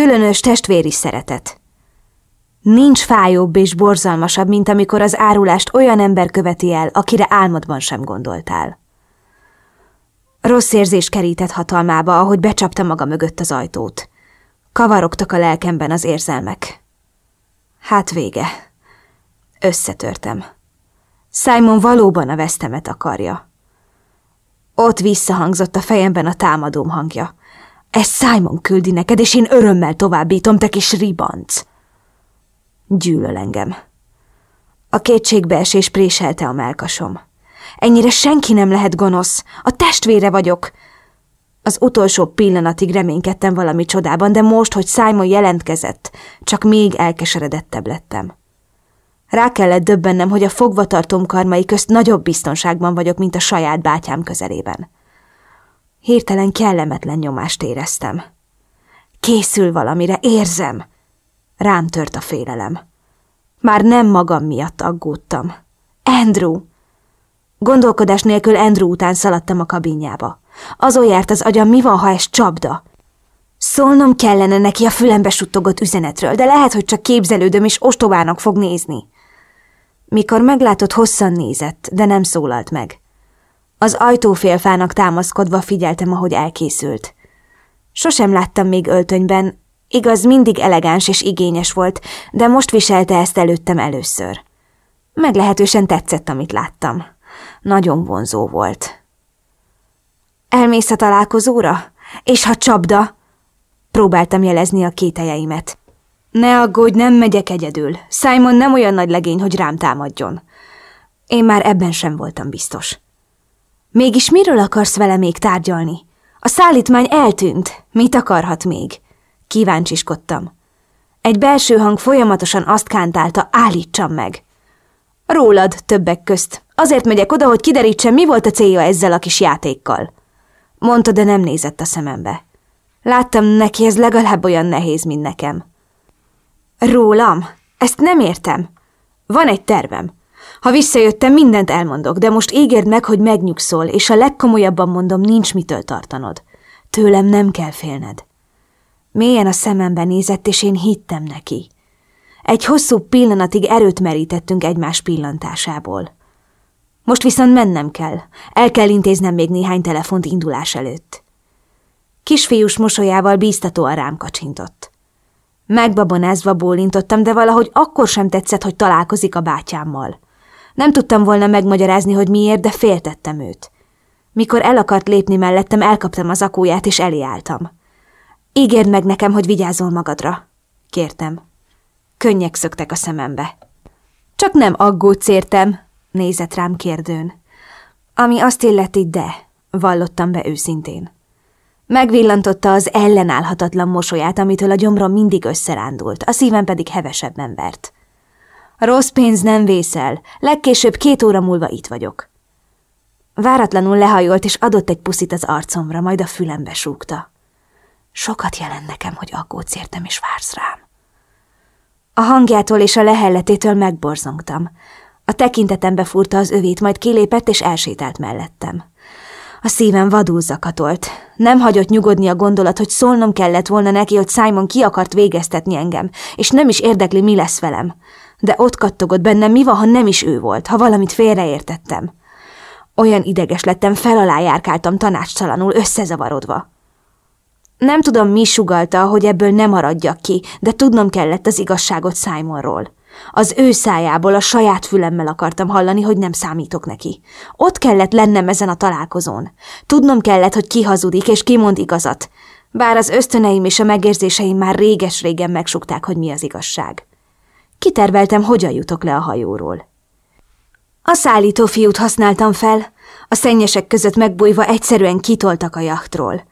Különös testvéri szeretet. Nincs fájóbb és borzalmasabb, mint amikor az árulást olyan ember követi el, akire álmodban sem gondoltál. Rossz érzés kerített hatalmába, ahogy becsapta maga mögött az ajtót. Kavarogtak a lelkemben az érzelmek. Hát vége. Összetörtem. Simon valóban a vesztemet akarja. Ott visszahangzott a fejemben a támadóm hangja. Ez Simon küldi neked, és én örömmel továbbítom, te kis ribanc. Gyűlöl engem. A kétségbeesés préselte a melkasom. Ennyire senki nem lehet gonosz. A testvére vagyok. Az utolsó pillanatig reménykedtem valami csodában, de most, hogy Simon jelentkezett, csak még elkeseredettebb lettem. Rá kellett döbbennem, hogy a fogvatartóm karmai közt nagyobb biztonságban vagyok, mint a saját bátyám közelében. Hirtelen kellemetlen nyomást éreztem. Készül valamire, érzem. Rám tört a félelem. Már nem magam miatt aggódtam. Andrew! Gondolkodás nélkül Andrew után szaladtam a kabinjába. Azon járt az agyam, mi van, ha ez csapda? Szólnom kellene neki a fülembe suttogott üzenetről, de lehet, hogy csak képzelődöm, és ostobának fog nézni. Mikor meglátott, hosszan nézett, de nem szólalt meg. Az ajtófélfának támaszkodva figyeltem, ahogy elkészült. Sosem láttam még öltönyben, igaz, mindig elegáns és igényes volt, de most viselte ezt előttem először. Meglehetősen tetszett, amit láttam. Nagyon vonzó volt. Elmész a találkozóra? És ha csapda? Próbáltam jelezni a kételjeimet. Ne aggódj, nem megyek egyedül. Simon nem olyan nagy legény, hogy rám támadjon. Én már ebben sem voltam biztos. Mégis miről akarsz vele még tárgyalni? A szállítmány eltűnt. Mit akarhat még? Kíváncsiskodtam. Egy belső hang folyamatosan azt kántálta, állítsam meg. Rólad többek közt. Azért megyek oda, hogy kiderítsem, mi volt a célja ezzel a kis játékkal. Mondta, de nem nézett a szemembe. Láttam neki, ez legalább olyan nehéz, mint nekem. Rólam? Ezt nem értem. Van egy tervem. Ha visszajöttem, mindent elmondok, de most ígérd meg, hogy megnyugszol, és a legkomolyabban mondom, nincs mitől tartanod. Tőlem nem kell félned. Mélyen a szemembe nézett, és én hittem neki. Egy hosszú pillanatig erőt merítettünk egymás pillantásából. Most viszont mennem kell. El kell intéznem még néhány telefont indulás előtt. Kisfiús mosolyával bíztatóan rám kacsintott. Megbabonázva bólintottam, de valahogy akkor sem tetszett, hogy találkozik a bátyámmal. Nem tudtam volna megmagyarázni, hogy miért, de féltettem őt. Mikor el akart lépni mellettem, elkaptam az akóját, és eliálltam. Ígérd meg nekem, hogy vigyázol magadra, kértem. Könnyek szöktek a szemembe. Csak nem aggódsz értem, nézett rám kérdőn. Ami azt illeti, de, vallottam be őszintén. Megvillantotta az ellenállhatatlan mosolyát, amitől a gyomrom mindig összerándult, a szívem pedig hevesebben vert. Rossz pénz nem vészel, legkésőbb két óra múlva itt vagyok. Váratlanul lehajolt, és adott egy puszit az arcomra, majd a fülembe súgta. Sokat jelent nekem, hogy aggódsz értem, és vársz rám. A hangjától és a lehelletétől megborzongtam. A tekintetembe furta az övét, majd kilépett és elsétált mellettem. A szívem vadul zakatolt. Nem hagyott nyugodni a gondolat, hogy szólnom kellett volna neki, hogy Simon ki akart végeztetni engem, és nem is érdekli, mi lesz velem. De ott kattogott bennem, mi van, ha nem is ő volt, ha valamit félreértettem. Olyan ideges lettem, fel alá tanácstalanul, összezavarodva. Nem tudom, mi sugalta, hogy ebből nem maradjak ki, de tudnom kellett az igazságot Simonról. Az ő szájából a saját fülemmel akartam hallani, hogy nem számítok neki. Ott kellett lennem ezen a találkozón. Tudnom kellett, hogy ki hazudik és ki mond igazat. Bár az ösztöneim és a megérzéseim már réges-régen megsukták, hogy mi az igazság. Kiterveltem, hogyan jutok le a hajóról. A szállító fiút használtam fel, a szennyesek között megbújva egyszerűen kitoltak a jachtról.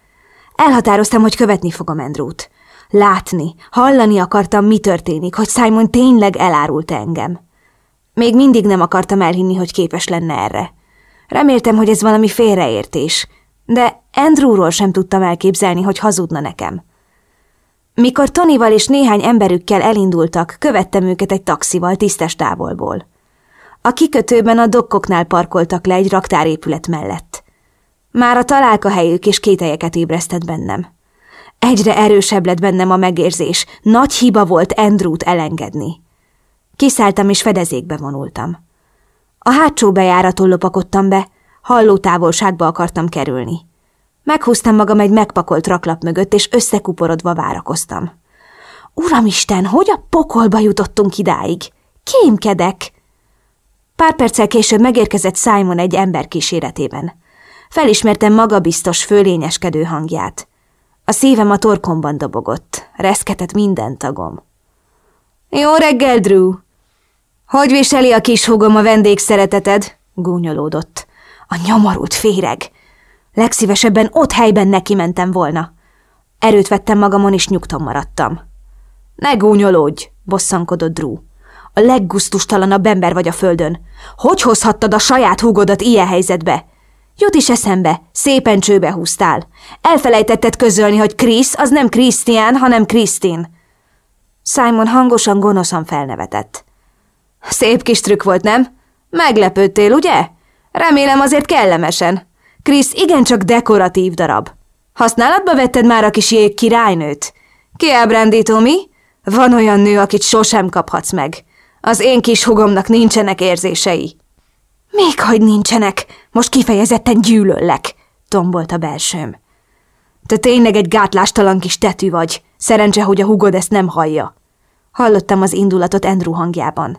Elhatároztam, hogy követni fogom Andrewt. Látni, hallani akartam, mi történik, hogy Simon tényleg elárult engem. Még mindig nem akartam elhinni, hogy képes lenne erre. Reméltem, hogy ez valami félreértés, de Andrewról sem tudtam elképzelni, hogy hazudna nekem. Mikor Tonyval és néhány emberükkel elindultak, követtem őket egy taxival tisztes távolból. A kikötőben a dokkoknál parkoltak le egy raktárépület mellett. Már a találka helyük és kételyeket ébresztett bennem. Egyre erősebb lett bennem a megérzés. Nagy hiba volt Andrewt elengedni. Kiszálltam és fedezékbe vonultam. A hátsó bejáraton lopakodtam be, halló távolságba akartam kerülni. Meghúztam magam egy megpakolt raklap mögött, és összekuporodva várakoztam. Uramisten, hogy a pokolba jutottunk idáig? Kémkedek! Pár perccel később megérkezett Simon egy ember kíséretében. Felismertem magabiztos, fölényeskedő hangját. A szívem a torkomban dobogott, reszketett minden tagom. Jó reggel, Drew! Hogy viseli a kis húgom a vendégszereteted? gúnyolódott. A nyomorult féreg. Legszívesebben ott helyben neki mentem volna. Erőt vettem magamon, és nyugton maradtam. Ne gúnyolódj, bosszankodott Drew. A leggusztustalanabb ember vagy a földön. Hogy hozhattad a saját húgodat ilyen helyzetbe? Jut is eszembe, szépen csőbe húztál. Elfelejtetted közölni, hogy Krisz az nem Krisztián, hanem Krisztin. Simon hangosan, gonoszan felnevetett. Szép kis trükk volt, nem? Meglepődtél, ugye? Remélem azért kellemesen. Krisz igencsak dekoratív darab. Használatba vetted már a kis jég királynőt? Kiábrándító, mi? Van olyan nő, akit sosem kaphatsz meg. Az én kis hugomnak nincsenek érzései. Még hogy nincsenek, most kifejezetten gyűlöllek, tombolt a belsőm. Te tényleg egy gátlástalan kis tetű vagy, szerencse, hogy a hugod ezt nem hallja. Hallottam az indulatot Andrew hangjában.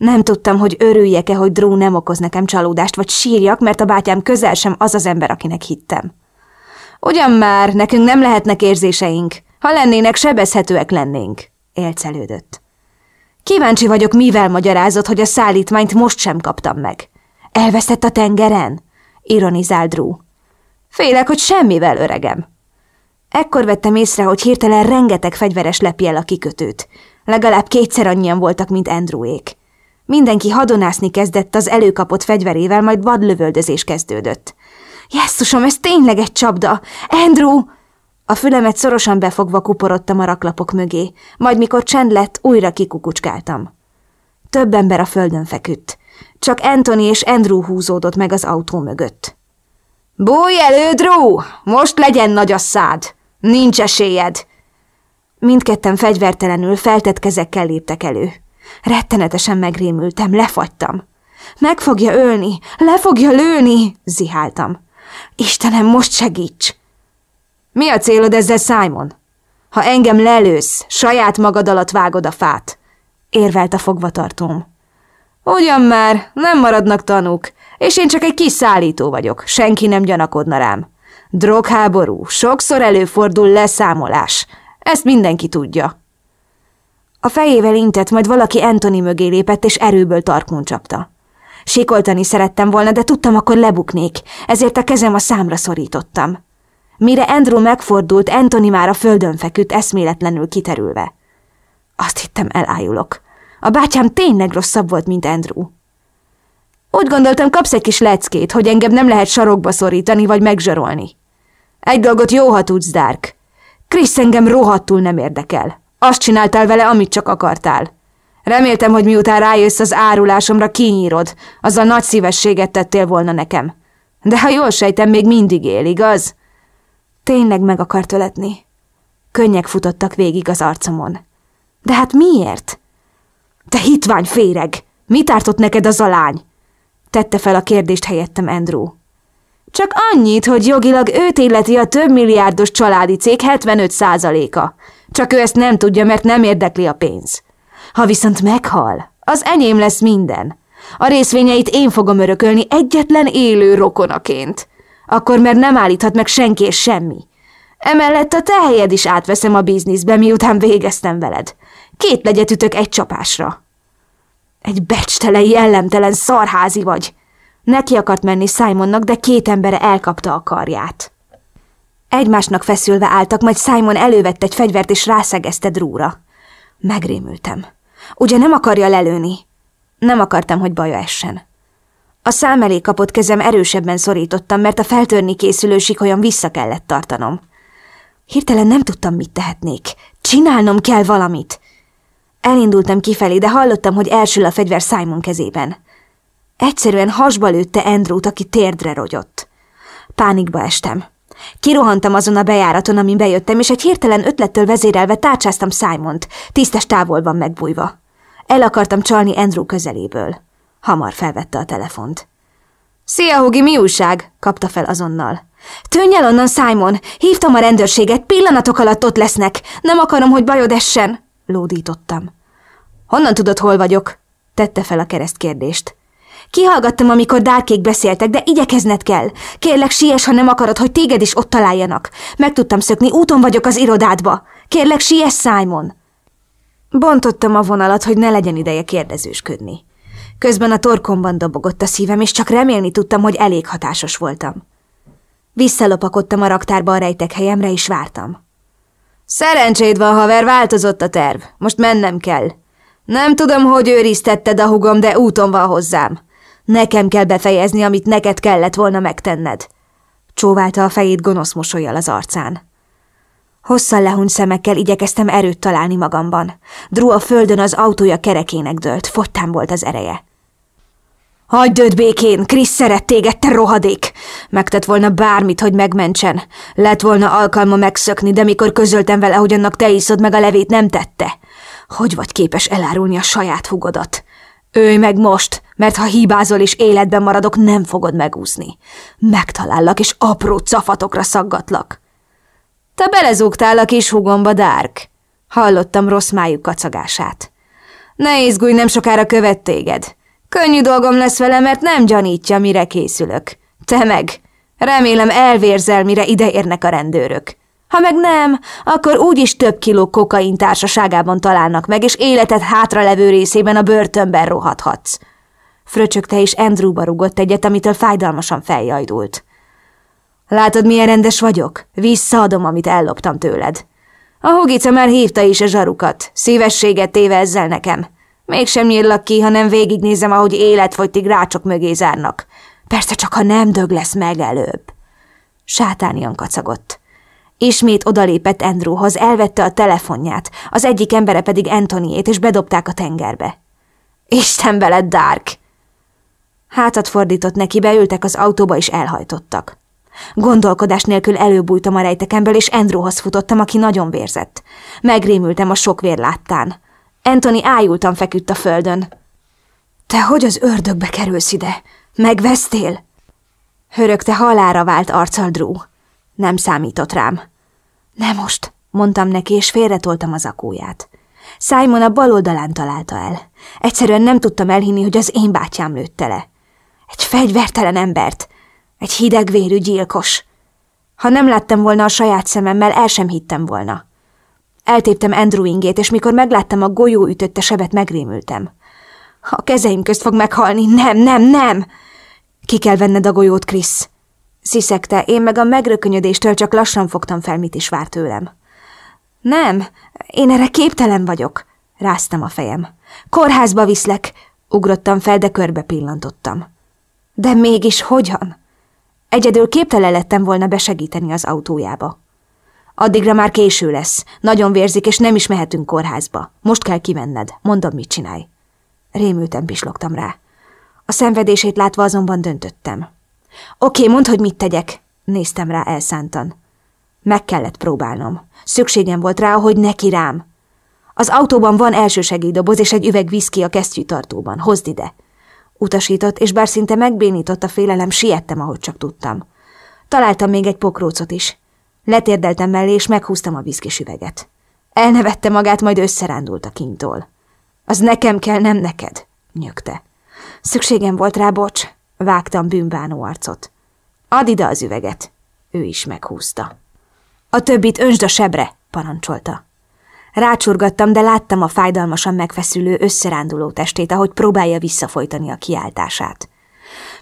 Nem tudtam, hogy örüljek-e, hogy Drew nem okoz nekem csalódást, vagy sírjak, mert a bátyám közel sem az az ember, akinek hittem. Ugyan már, nekünk nem lehetnek érzéseink. Ha lennének, sebezhetőek lennénk, élcelődött. Kíváncsi vagyok, mivel magyarázott, hogy a szállítmányt most sem kaptam meg. Elveszett a tengeren? Ironizál Drew. Félek, hogy semmivel, öregem. Ekkor vettem észre, hogy hirtelen rengeteg fegyveres lepi a kikötőt. Legalább kétszer annyian voltak, mint Andrewék. Mindenki hadonászni kezdett az előkapott fegyverével, majd vadlövöldözés kezdődött. Jesszusom, ez tényleg egy csapda! Andrew! A fülemet szorosan befogva kuporodtam a raklapok mögé, majd mikor csend lett, újra kikukucskáltam. Több ember a földön feküdt. Csak Anthony és Andrew húzódott meg az autó mögött. Bújj elő, Drew! Most legyen nagy a szád! Nincs esélyed! Mindketten fegyvertelenül feltett kezekkel léptek elő. Rettenetesen megrémültem, lefagytam. Meg fogja ölni, le fogja lőni, ziháltam. Istenem, most segíts! Mi a célod ezzel, Simon? Ha engem lelősz, saját magad alatt vágod a fát, érvelt a fogvatartóm. Ugyan már, nem maradnak tanúk, és én csak egy kis szállító vagyok, senki nem gyanakodna rám. Drogháború, sokszor előfordul leszámolás, ezt mindenki tudja. A fejével intett, majd valaki Anthony mögé lépett, és erőből tarkon csapta. Sikoltani szerettem volna, de tudtam, akkor lebuknék, ezért a kezem a számra szorítottam. Mire Andrew megfordult, Anthony már a földön feküdt, eszméletlenül kiterülve. Azt hittem, elájulok. A bátyám tényleg rosszabb volt, mint Andrew. Úgy gondoltam, kapsz egy kis leckét, hogy engem nem lehet sarokba szorítani vagy megzsarolni. Egy dolgot jó, ha tudsz, Dark. Krisz engem rohadtul nem érdekel. Azt csináltál vele, amit csak akartál. Reméltem, hogy miután rájössz az árulásomra, kinyírod, azzal nagy szívességet tettél volna nekem. De ha jól sejtem, még mindig él, igaz? Tényleg meg akart öletni. Könnyek futottak végig az arcomon. De hát miért? Te hitvány féreg! Mit ártott neked az a lány? Tette fel a kérdést helyettem Andrew. Csak annyit, hogy jogilag őt illeti a több milliárdos családi cég 75 százaléka. Csak ő ezt nem tudja, mert nem érdekli a pénz. Ha viszont meghal, az enyém lesz minden. A részvényeit én fogom örökölni egyetlen élő rokonaként. Akkor mert nem állíthat meg senki és semmi. Emellett a te helyed is átveszem a bizniszbe, miután végeztem veled. Két legyet ütök egy csapásra. Egy becstelen, jellemtelen szarházi vagy. Neki akart menni Simonnak, de két embere elkapta a karját. Egymásnak feszülve álltak, majd Simon elővette egy fegyvert és rászegezte Drúra. Megrémültem. Ugye nem akarja lelőni? Nem akartam, hogy baja essen. A szám elé kapott kezem erősebben szorítottam, mert a feltörni készülő olyan vissza kellett tartanom. Hirtelen nem tudtam, mit tehetnék. Csinálnom kell valamit. Elindultam kifelé, de hallottam, hogy elsül a fegyver Simon kezében. Egyszerűen hasba lőtte Andrewt, aki térdre rogyott. Pánikba estem. Kirohantam azon a bejáraton, amin bejöttem, és egy hirtelen ötlettől vezérelve tárcsáztam Simont, tisztes távolban megbújva. El akartam csalni Andrew közeléből. Hamar felvette a telefont. Szia, Hugi, mi újság? kapta fel azonnal. Tűnj el onnan, Simon! Hívtam a rendőrséget, pillanatok alatt ott lesznek. Nem akarom, hogy bajod essen! lódítottam. Honnan tudod, hol vagyok? tette fel a kereszt kérdést. Kihallgattam, amikor Dárkék beszéltek, de igyekezned kell. Kérlek, siess, ha nem akarod, hogy téged is ott találjanak. Meg tudtam szökni, úton vagyok az irodádba. Kérlek, siess, Simon! Bontottam a vonalat, hogy ne legyen ideje kérdezősködni. Közben a torkomban dobogott a szívem, és csak remélni tudtam, hogy elég hatásos voltam. Visszalopakodtam a raktárba a rejtek helyemre, és vártam. Szerencséd van, haver, változott a terv. Most mennem kell. Nem tudom, hogy őriztetted a hugom, de úton van hozzám. Nekem kell befejezni, amit neked kellett volna megtenned. Csóválta a fejét gonosz mosolyjal az arcán. Hosszan lehunyt szemekkel igyekeztem erőt találni magamban. Drew a földön az autója kerekének dőlt, fottán volt az ereje. Hagyd őt békén, Krisz szeret téged, te rohadék! Megtett volna bármit, hogy megmentsen. Lett volna alkalma megszökni, de mikor közöltem vele, hogy annak te iszod meg a levét, nem tette. Hogy vagy képes elárulni a saját hugodat? Őj meg most, mert ha hibázol és életben maradok, nem fogod megúszni. Megtalállak, és apró cafatokra szaggatlak. Te belezúgtál a kis hugomba, Dark. Hallottam rossz májuk kacagását. Ne izgulj, nem sokára követ téged. Könnyű dolgom lesz vele, mert nem gyanítja, mire készülök. Te meg. Remélem elvérzel, mire ideérnek a rendőrök. Ha meg nem, akkor úgyis több kiló kokain társaságában találnak meg, és életed hátralevő részében a börtönben rohadhatsz. Fröcsögte és Andrewba rugott egyet, amitől fájdalmasan feljajdult. Látod, milyen rendes vagyok? Visszaadom, amit elloptam tőled. A hugica már hívta is a zsarukat. Szívességet téve ezzel nekem. Mégsem nyíllak ki, hanem végignézem, ahogy életfogytig rácsok mögé zárnak. Persze csak, ha nem dög lesz meg előbb. Sátánian kacagott. Ismét odalépett Andrewhoz, elvette a telefonját, az egyik embere pedig Antoniét, és bedobták a tengerbe. Isten veled, Dark! Hátat fordított neki, beültek az autóba, és elhajtottak. Gondolkodás nélkül előbújtam a rejtekemből, és Andrewhoz futottam, aki nagyon vérzett. Megrémültem a sok vér láttán. Anthony ájultan feküdt a földön. Te hogy az ördögbe kerülsz ide? Megvesztél? Hörögte halára vált arccal Drew. Nem számított rám. Nem most, mondtam neki, és félretoltam az akóját. Simon a bal oldalán találta el. Egyszerűen nem tudtam elhinni, hogy az én bátyám lőtte le. Egy fegyvertelen embert. Egy hidegvérű gyilkos. Ha nem láttam volna a saját szememmel, el sem hittem volna. Eltéptem Andrew ingét, és mikor megláttam a golyó ütötte sebet, megrémültem. A kezeim közt fog meghalni. Nem, nem, nem! Ki kell venned a golyót, Krisz. Sziszegte, én meg a megrökönyödéstől csak lassan fogtam fel, mit is vár tőlem. Nem, én erre képtelen vagyok, ráztam a fejem. Kórházba viszlek, ugrottam fel, de körbe pillantottam. De mégis hogyan? Egyedül képtelen lettem volna besegíteni az autójába. Addigra már késő lesz. Nagyon vérzik, és nem is mehetünk kórházba. Most kell kivenned. Mondom, mit csinálj. Rémülten pislogtam rá. A szenvedését látva azonban döntöttem. Oké, mondd, hogy mit tegyek. Néztem rá elszántan. Meg kellett próbálnom. Szükségem volt rá, hogy neki rám. Az autóban van elsősegélydoboz és egy üveg viszki a kesztyűtartóban. Hozd ide. Utasított, és bár szinte megbénított a félelem, siettem, ahogy csak tudtam. Találtam még egy pokrócot is. Letérdeltem mellé, és meghúztam a viszkis üveget. Elnevette magát, majd összerándult a kintól. Az nekem kell, nem neked, nyögte. Szükségem volt rá, bocs, vágtam bűnbánó arcot. Add ide az üveget. Ő is meghúzta. A többit önsd a sebre, parancsolta. Rácsurgattam, de láttam a fájdalmasan megfeszülő, összeránduló testét, ahogy próbálja visszafolytani a kiáltását.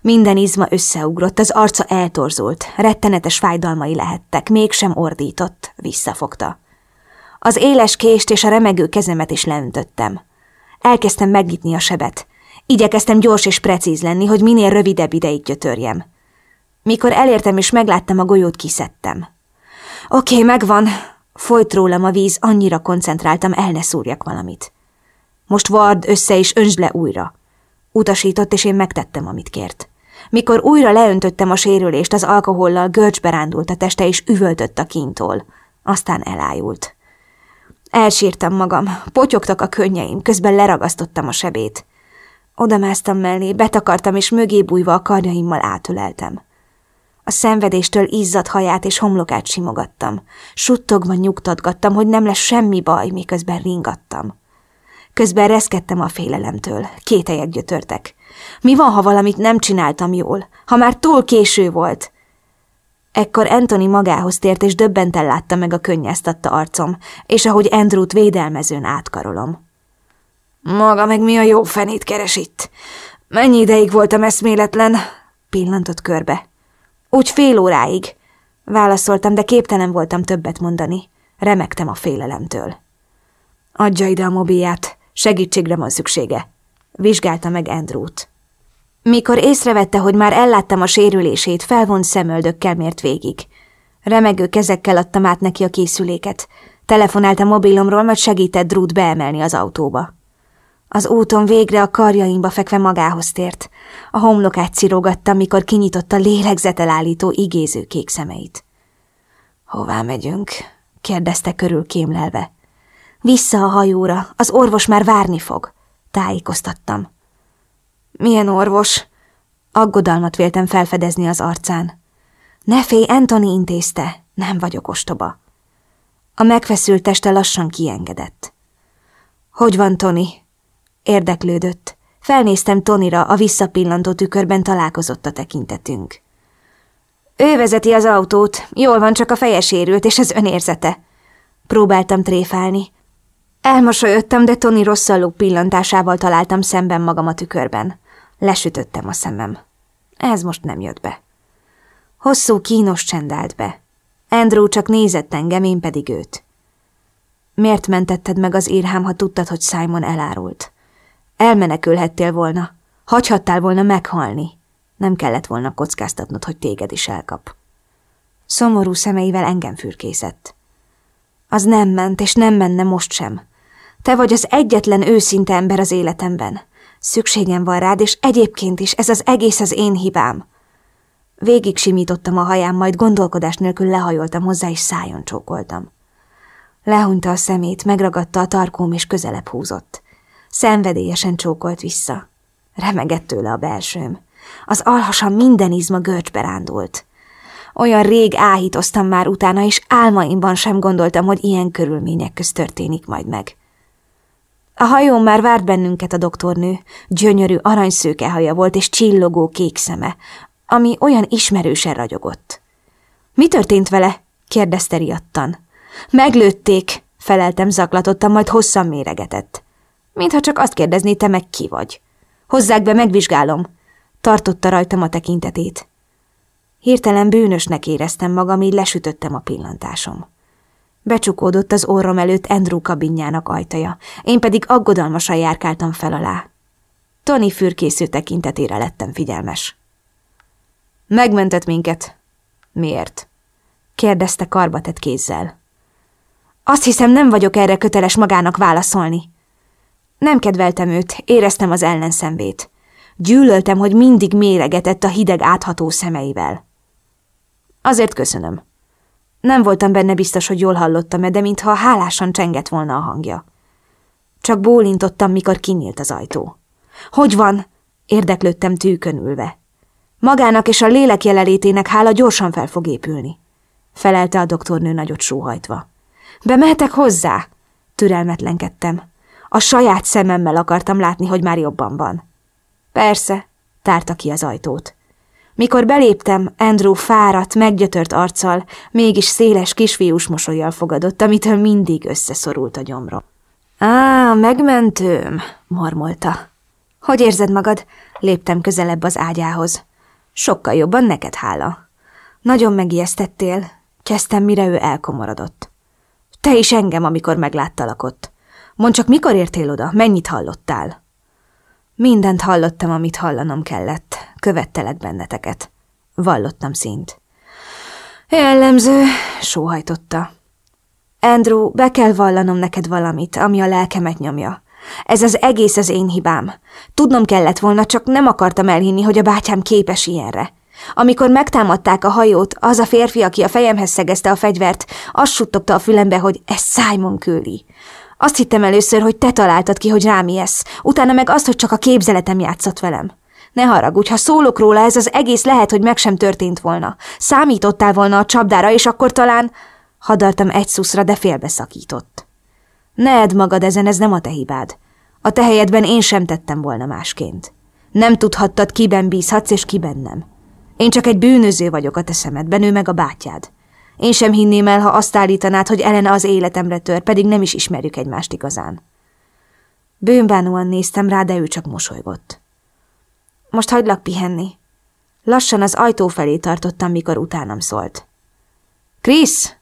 Minden izma összeugrott, az arca eltorzult, rettenetes fájdalmai lehettek, mégsem ordított, visszafogta. Az éles kést és a remegő kezemet is leöntöttem. Elkezdtem megnyitni a sebet. Igyekeztem gyors és precíz lenni, hogy minél rövidebb ideig gyötörjem. Mikor elértem és megláttam a golyót, kiszedtem. Oké, megvan. Folyt rólam a víz, annyira koncentráltam, el ne szúrjak valamit. Most vard össze és öntsd le újra. Utasított, és én megtettem, amit kért. Mikor újra leöntöttem a sérülést, az alkohollal görcsbe rándult a teste, és üvöltött a kintól. Aztán elájult. Elsírtam magam, potyogtak a könnyeim, közben leragasztottam a sebét. Odamásztam mellé, betakartam, és mögé bújva a karjaimmal átöleltem. A szenvedéstől izzadt haját és homlokát simogattam. Suttogva nyugtatgattam, hogy nem lesz semmi baj, miközben ringattam. Közben reszkedtem a félelemtől, kételyek gyötörtek. Mi van, ha valamit nem csináltam jól? Ha már túl késő volt? Ekkor Anthony magához tért, és döbbenten látta meg a könnyeztatta arcom, és ahogy Andrewt védelmezőn átkarolom. Maga meg mi a jó fenét keres itt? Mennyi ideig voltam eszméletlen? Pillantott körbe. Úgy fél óráig. Válaszoltam, de képtelen voltam többet mondani. Remektem a félelemtől. Adja ide a mobilját, segítségre van szüksége. Vizsgálta meg Andrewt. Mikor észrevette, hogy már elláttam a sérülését, felvont szemöldökkel mért végig. Remegő kezekkel adtam át neki a készüléket. Telefonált a mobilomról, majd segített Drút beemelni az autóba. Az úton végre a karjaimba fekve magához tért. A homlokát cirogattam, mikor kinyitotta lélegzetelállító igéző kék szemeit. Hová megyünk? kérdezte körül kémlelve. Vissza a hajóra, az orvos már várni fog, tájékoztattam. Milyen orvos? Aggodalmat véltem felfedezni az arcán. Ne félj, Anthony intézte, nem vagyok ostoba. A megfeszült teste lassan kiengedett. Hogy van, Tony? Érdeklődött. Felnéztem Tonira, a visszapillantó tükörben találkozott a tekintetünk. Ő vezeti az autót, jól van, csak a feje sérült, és az önérzete. Próbáltam tréfálni. Elmosolyodtam, de Tony rosszalló pillantásával találtam szemben magam a tükörben. Lesütöttem a szemem. Ez most nem jött be. Hosszú, kínos csend állt be. Andrew csak nézett engem, én pedig őt. Miért mentetted meg az írhám, ha tudtad, hogy Simon elárult? Elmenekülhettél volna. Hagyhattál volna meghalni. Nem kellett volna kockáztatnod, hogy téged is elkap. Szomorú szemeivel engem fürkészett. Az nem ment, és nem menne most sem. Te vagy az egyetlen őszinte ember az életemben. Szükségem van rád, és egyébként is ez az egész az én hibám. Végig simítottam a hajám, majd gondolkodás nélkül lehajoltam hozzá, és szájon csókoltam. Lehúnyta a szemét, megragadta a tarkóm, és közelebb húzott. Szenvedélyesen csókolt vissza. Remegett tőle a belsőm. Az alhasam minden izma görcsbe rándult. Olyan rég áhítoztam már utána, és álmaimban sem gondoltam, hogy ilyen körülmények közt történik majd meg. A hajón már várt bennünket a doktornő, gyönyörű aranyszőke haja volt és csillogó kék szeme, ami olyan ismerősen ragyogott. Mi történt vele? kérdezte riadtan. Meglőtték, feleltem zaklatottam, majd hosszan méregetett. Mintha csak azt kérdezné, te meg ki vagy. Hozzák be, megvizsgálom. Tartotta rajtam a tekintetét. Hirtelen bűnösnek éreztem magam, így lesütöttem a pillantásom. Becsukódott az orrom előtt Andrew kabinjának ajtaja, én pedig aggodalmasan járkáltam fel alá. Tony fürkésző tekintetére lettem figyelmes. Megmentett minket. Miért? kérdezte karbatett kézzel. Azt hiszem, nem vagyok erre köteles magának válaszolni. Nem kedveltem őt, éreztem az ellenszenvét. Gyűlöltem, hogy mindig méregetett a hideg átható szemeivel. Azért köszönöm. Nem voltam benne biztos, hogy jól hallottam-e, de mintha hálásan csengett volna a hangja. Csak bólintottam, mikor kinyílt az ajtó. Hogy van? Érdeklődtem tűkönülve. Magának és a lélek jelenlétének hála gyorsan fel fog épülni. Felelte a doktornő nagyot sóhajtva. Bemehetek hozzá? Türelmetlenkedtem. A saját szememmel akartam látni, hogy már jobban van. Persze, tárta ki az ajtót. Mikor beléptem, Andrew fáradt, meggyötört arccal, mégis széles kisfiús mosolyjal fogadott, amitől mindig összeszorult a gyomrom. Á, megmentőm, mormolta. Hogy érzed magad? Léptem közelebb az ágyához. Sokkal jobban neked hála. Nagyon megijesztettél, kezdtem, mire ő elkomorodott. Te is engem, amikor megláttalak ott. Mondd csak, mikor értél oda, mennyit hallottál? Mindent hallottam, amit hallanom kellett. Követtelek benneteket. Vallottam szint. Jellemző, sóhajtotta. Andrew, be kell vallanom neked valamit, ami a lelkemet nyomja. Ez az egész az én hibám. Tudnom kellett volna, csak nem akartam elhinni, hogy a bátyám képes ilyenre. Amikor megtámadták a hajót, az a férfi, aki a fejemhez szegezte a fegyvert, azt suttogta a fülembe, hogy ez Simon küldi. Azt hittem először, hogy te találtad ki, hogy rám ilyesz, utána meg azt, hogy csak a képzeletem játszott velem. Ne haragudj, ha szólok róla, ez az egész lehet, hogy meg sem történt volna. Számítottál volna a csapdára, és akkor talán... Hadartam egy szuszra, de félbeszakított. Ne edd magad ezen, ez nem a te hibád. A te helyedben én sem tettem volna másként. Nem tudhattad, kiben bízhatsz, és kiben nem. Én csak egy bűnöző vagyok a te szemedben, ő meg a bátyád. Én sem hinném el, ha azt állítanád, hogy Elena az életemre tör, pedig nem is ismerjük egymást igazán. Bőnbánóan néztem rá, de ő csak mosolygott. Most hagylak pihenni. Lassan az ajtó felé tartottam, mikor utánam szólt. Krisz!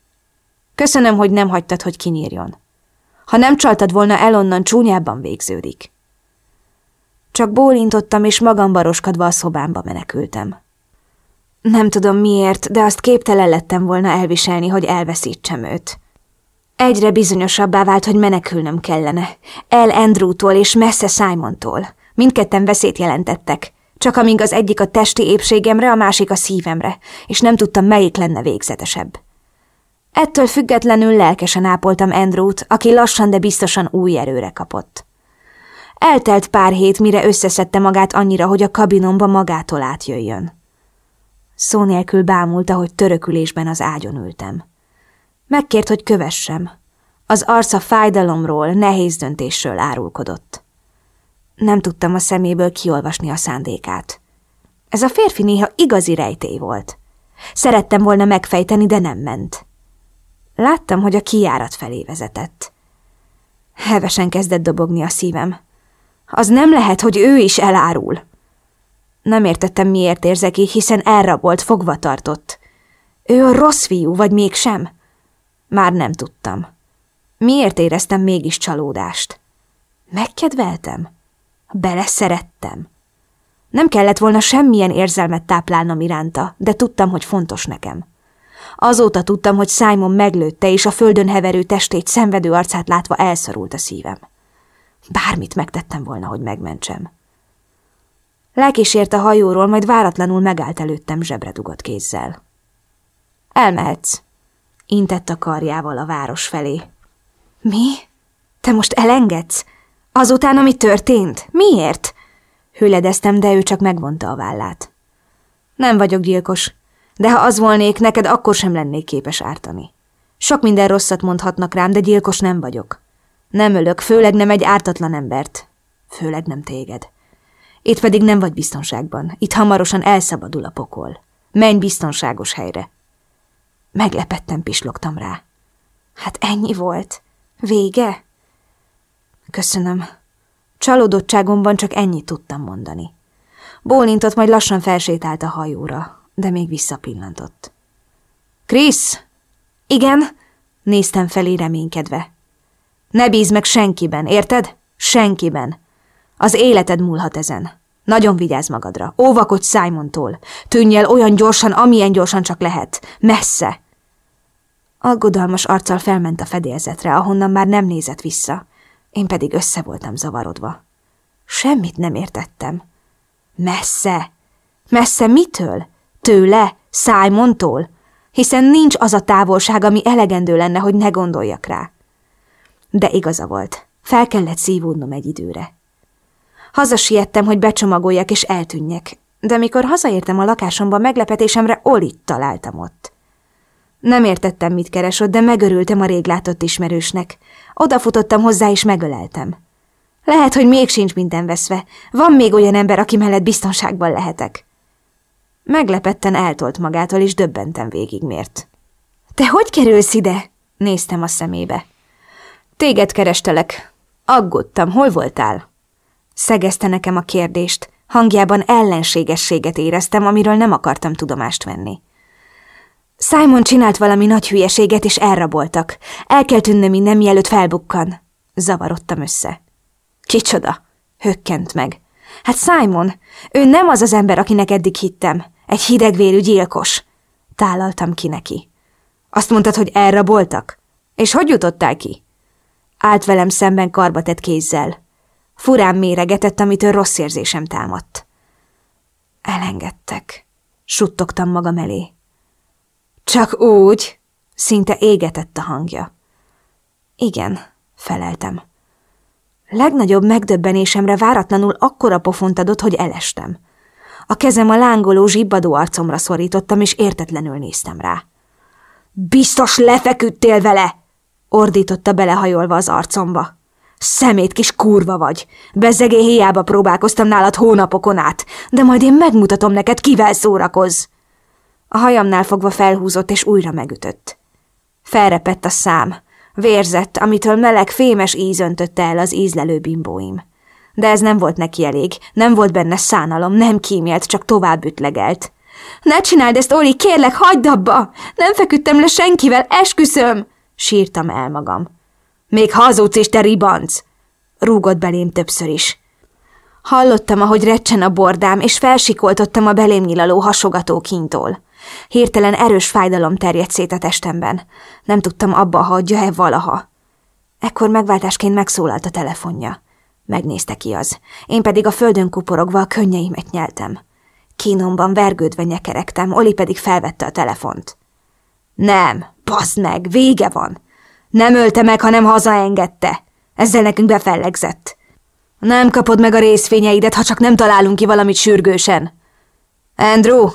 Köszönöm, hogy nem hagytad, hogy kinyírjon. Ha nem csaltad volna el onnan, csúnyában végződik. Csak bólintottam, és magam baroskadva a szobámba menekültem. Nem tudom miért, de azt képtelen lettem volna elviselni, hogy elveszítsem őt. Egyre bizonyosabbá vált, hogy menekülnöm kellene. El Andrewtól és messze Simontól. Mindketten veszélyt jelentettek. Csak amíg az egyik a testi épségemre, a másik a szívemre, és nem tudtam, melyik lenne végzetesebb. Ettől függetlenül lelkesen ápoltam Andrewt, aki lassan, de biztosan új erőre kapott. Eltelt pár hét, mire összeszedte magát annyira, hogy a kabinomba magától átjöjjön. Szó nélkül bámulta, hogy törökülésben az ágyon ültem. Megkért, hogy kövessem. Az arca fájdalomról, nehéz döntésről árulkodott. Nem tudtam a szeméből kiolvasni a szándékát. Ez a férfi néha igazi rejtély volt. Szerettem volna megfejteni, de nem ment. Láttam, hogy a kijárat felé vezetett. Hevesen kezdett dobogni a szívem. Az nem lehet, hogy ő is elárul. Nem értettem, miért érzek hiszen elrabolt, fogva tartott. Ő a rossz fiú, vagy mégsem? Már nem tudtam. Miért éreztem mégis csalódást? Megkedveltem? Beleszerettem. Nem kellett volna semmilyen érzelmet táplálnom iránta, de tudtam, hogy fontos nekem. Azóta tudtam, hogy Simon meglőtte, és a földön heverő testét szenvedő arcát látva elszorult a szívem. Bármit megtettem volna, hogy megmentsem. Lekísért a hajóról, majd váratlanul megállt előttem zsebre dugott kézzel. Elmehetsz, intett a karjával a város felé. Mi? Te most elengedsz? Azután, ami történt? Miért? Hüledeztem, de ő csak megvonta a vállát. Nem vagyok gyilkos, de ha az volnék, neked akkor sem lennék képes ártani. Sok minden rosszat mondhatnak rám, de gyilkos nem vagyok. Nem ölök, főleg nem egy ártatlan embert. Főleg nem téged. Itt pedig nem vagy biztonságban. Itt hamarosan elszabadul a pokol. Menj biztonságos helyre. Meglepettem pislogtam rá. Hát ennyi volt. Vége? Köszönöm. Csalódottságomban csak ennyit tudtam mondani. Bólintott, majd lassan felsétált a hajóra, de még visszapillantott. Krisz? Igen? Néztem felé reménykedve. Ne bízz meg senkiben, érted? Senkiben. Az életed múlhat ezen. Nagyon vigyázz magadra. Óvakodj Simontól. Tűnj el olyan gyorsan, amilyen gyorsan csak lehet. Messze. Aggodalmas arccal felment a fedélzetre, ahonnan már nem nézett vissza. Én pedig össze voltam zavarodva. Semmit nem értettem. Messze. Messze mitől? Tőle? Simontól? Hiszen nincs az a távolság, ami elegendő lenne, hogy ne gondoljak rá. De igaza volt. Fel kellett szívódnom egy időre. Hazasiettem, hogy becsomagoljak és eltűnjek, de mikor hazaértem a lakásomba, meglepetésemre Olit találtam ott. Nem értettem, mit keresott, de megörültem a rég látott ismerősnek. Odafutottam hozzá, és megöleltem. Lehet, hogy még sincs minden veszve. Van még olyan ember, aki mellett biztonságban lehetek. Meglepetten eltolt magától, és döbbentem végigmért. Te hogy kerülsz ide? Néztem a szemébe. Téged kerestelek. Aggódtam, hol voltál? Szegezte nekem a kérdést. Hangjában ellenségességet éreztem, amiről nem akartam tudomást venni. Simon csinált valami nagy hülyeséget, és elraboltak. El kell tűnnöm innen, mielőtt felbukkan. Zavarodtam össze. Kicsoda? Hökkent meg. Hát Simon, ő nem az az ember, akinek eddig hittem. Egy hidegvérű gyilkos. Tálaltam ki neki. Azt mondtad, hogy elraboltak? És hogy jutottál ki? Állt velem szemben karbatett kézzel. Furán méregetett, amitől rossz érzésem támadt. Elengedtek, suttogtam magam elé. Csak úgy, szinte égetett a hangja. Igen, feleltem. Legnagyobb megdöbbenésemre váratlanul akkora pofont adott, hogy elestem. A kezem a lángoló, zsibbadó arcomra szorítottam, és értetlenül néztem rá. Biztos lefeküdtél vele! ordította belehajolva az arcomba. Szemét kis kurva vagy. Bezzegé hiába próbálkoztam nálad hónapokon át, de majd én megmutatom neked, kivel szórakoz. A hajamnál fogva felhúzott, és újra megütött. Felrepett a szám. Vérzett, amitől meleg, fémes íz öntötte el az ízlelő bimbóim. De ez nem volt neki elég, nem volt benne szánalom, nem kímélt, csak tovább ütlegelt. Ne csináld ezt, Oli, kérlek, hagyd abba! Nem feküdtem le senkivel, esküszöm! Sírtam el magam. Még hazudsz is, te ribanc! Rúgott belém többször is. Hallottam, ahogy recsen a bordám, és felsikoltottam a belém nyilaló hasogató kintól. Hirtelen erős fájdalom terjedt szét a testemben. Nem tudtam abba hagyja-e valaha. Ekkor megváltásként megszólalt a telefonja. Megnézte ki az. Én pedig a földön kuporogva a könnyeimet nyeltem. Kínomban vergődve nyekeregtem, Oli pedig felvette a telefont. Nem, paszd meg, vége van. Nem ölte meg, hanem hazaengedte. Ezzel nekünk befellegzett. Nem kapod meg a részfényeidet, ha csak nem találunk ki valamit sürgősen. Andrew,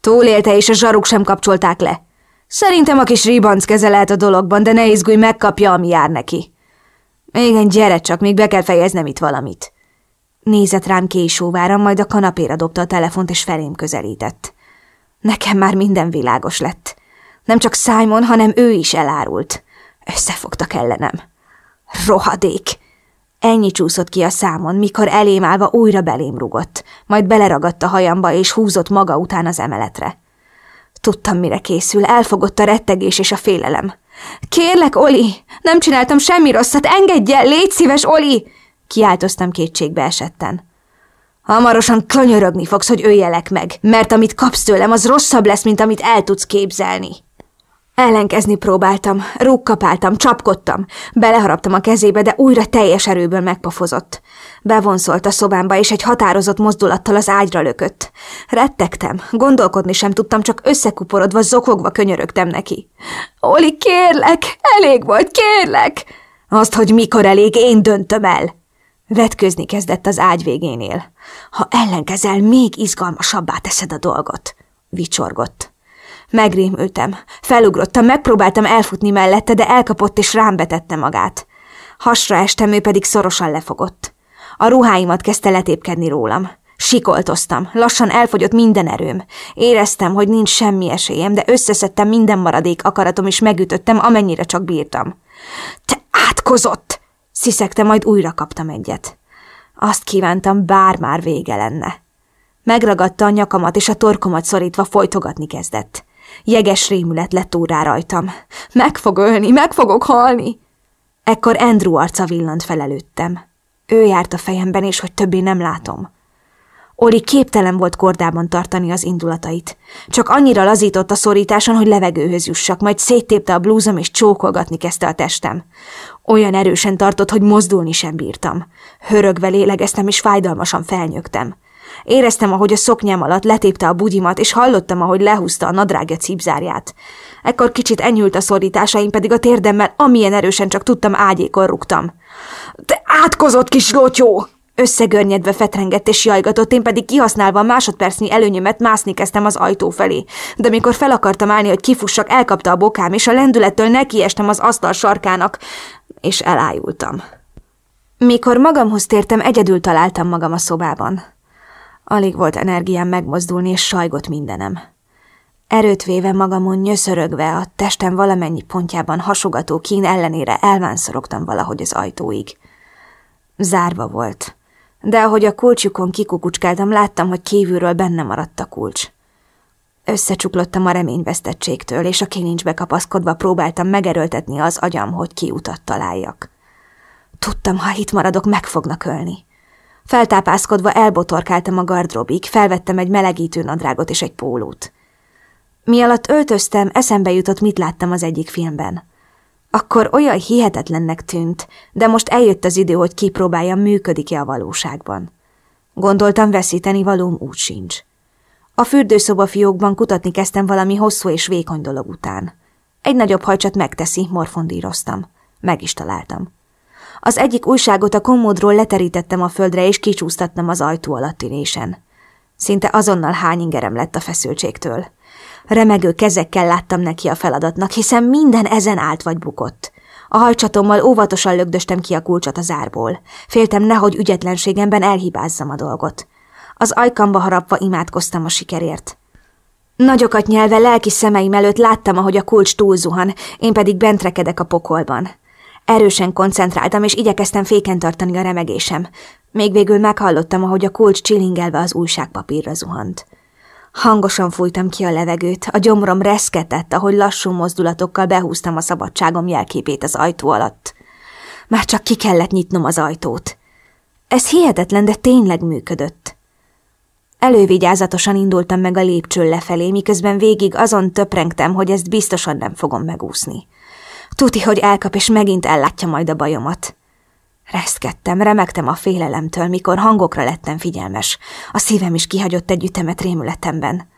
túlélte és a zsaruk sem kapcsolták le. Szerintem a kis ribanc kezelelt a dologban, de ne izgulj, megkapja, ami jár neki. Igen, gyere csak, még be kell fejeznem itt valamit. Nézett rám késóvára, majd a kanapéra dobta a telefont, és felém közelített. Nekem már minden világos lett. Nem csak Simon, hanem ő is elárult. Összefogtak ellenem. Rohadék! Ennyi csúszott ki a számon, mikor elém állva újra belém rugott, majd beleragadt a hajamba és húzott maga után az emeletre. Tudtam, mire készül, elfogott a rettegés és a félelem. Kérlek, Oli, nem csináltam semmi rosszat, engedj el, légy szíves, Oli! Kiáltoztam kétségbe esetten. Hamarosan könyörögni fogsz, hogy öljelek meg, mert amit kapsz tőlem, az rosszabb lesz, mint amit el tudsz képzelni. Ellenkezni próbáltam, rúgkapáltam, csapkodtam, beleharaptam a kezébe, de újra teljes erőből megpofozott. Bevonszolt a szobámba, és egy határozott mozdulattal az ágyra lökött. Rettegtem, gondolkodni sem tudtam, csak összekuporodva, zokogva könyörögtem neki. Oli, kérlek, elég volt, kérlek! Azt, hogy mikor elég, én döntöm el. Vetközni kezdett az ágy végénél. Ha ellenkezel, még izgalmasabbá teszed a dolgot. Vicsorgott. Megrémültem. Felugrottam, megpróbáltam elfutni mellette, de elkapott és rám betette magát. Hasra estem, ő pedig szorosan lefogott. A ruháimat kezdte letépkedni rólam. Sikoltoztam, lassan elfogyott minden erőm. Éreztem, hogy nincs semmi esélyem, de összeszedtem minden maradék akaratom, és megütöttem, amennyire csak bírtam. Te átkozott! Sziszegte, majd újra kaptam egyet. Azt kívántam, bár már vége lenne. Megragadta a nyakamat, és a torkomat szorítva folytogatni kezdett. Jeges rémület lett úrá rajtam. Meg fog ölni, meg fogok halni! Ekkor Andrew arca villant fel előttem. Ő járt a fejemben, és hogy többé nem látom. Oli képtelen volt kordában tartani az indulatait. Csak annyira lazított a szorításon, hogy levegőhöz jussak, majd széttépte a blúzom, és csókolgatni kezdte a testem. Olyan erősen tartott, hogy mozdulni sem bírtam. Hörögve lélegeztem, és fájdalmasan felnyögtem. Éreztem, ahogy a szoknyám alatt letépte a bugyimat, és hallottam, ahogy lehúzta a nadrágja cipzárját. Ekkor kicsit enyhült a szorításaim, pedig a térdemmel amilyen erősen csak tudtam ágyékon rúgtam. – Te átkozott kis lotyó! Összegörnyedve fetrengett és jajgatott, én pedig kihasználva a másodpercnyi előnyömet mászni kezdtem az ajtó felé. De mikor fel akartam állni, hogy kifussak, elkapta a bokám, és a lendülettől nekiestem az asztal sarkának, és elájultam. Mikor magamhoz tértem, egyedül találtam magam a szobában. Alig volt energiám megmozdulni, és sajgott mindenem. Erőt véve magamon nyöszörögve, a testem valamennyi pontjában hasogató kín ellenére elvánszorogtam valahogy az ajtóig. Zárva volt, de ahogy a kulcsukon kikukucskáltam, láttam, hogy kívülről benne maradt a kulcs. Összecsuklottam a reményvesztettségtől, és a kilincsbe kapaszkodva próbáltam megerőltetni az agyam, hogy kiutat találjak. Tudtam, ha itt maradok, meg fognak ölni. Feltápászkodva elbotorkáltam a gardróbig, felvettem egy melegítő nadrágot és egy pólót. Mi alatt öltöztem, eszembe jutott, mit láttam az egyik filmben. Akkor olyan hihetetlennek tűnt, de most eljött az idő, hogy kipróbáljam, működik-e a valóságban. Gondoltam, veszíteni valóm úgy sincs. A fürdőszoba fiókban kutatni kezdtem valami hosszú és vékony dolog után. Egy nagyobb hajcsat megteszi, morfondíroztam. Meg is találtam. Az egyik újságot a kommódról leterítettem a földre, és kicsúsztattam az ajtó alatti résen. Szinte azonnal hányingerem lett a feszültségtől. Remegő kezekkel láttam neki a feladatnak, hiszen minden ezen állt vagy bukott. A hajcsatommal óvatosan lögdöstem ki a kulcsot az árból. Féltem, nehogy ügyetlenségemben elhibázzam a dolgot. Az ajkamba harapva imádkoztam a sikerért. Nagyokat nyelve lelki szemeim előtt láttam, ahogy a kulcs túlzuhan, én pedig bentrekedek a pokolban. Erősen koncentráltam, és igyekeztem féken tartani a remegésem. Még végül meghallottam, ahogy a kulcs csilingelve az újságpapírra zuhant. Hangosan fújtam ki a levegőt, a gyomrom reszketett, ahogy lassú mozdulatokkal behúztam a szabadságom jelképét az ajtó alatt. Már csak ki kellett nyitnom az ajtót. Ez hihetetlen, de tényleg működött. Elővigyázatosan indultam meg a lépcsőn lefelé, miközben végig azon töprengtem, hogy ezt biztosan nem fogom megúszni. Tuti, hogy elkap, és megint ellátja majd a bajomat. Reszkedtem, remektem a félelemtől, mikor hangokra lettem figyelmes. A szívem is kihagyott egy ütemet rémületemben.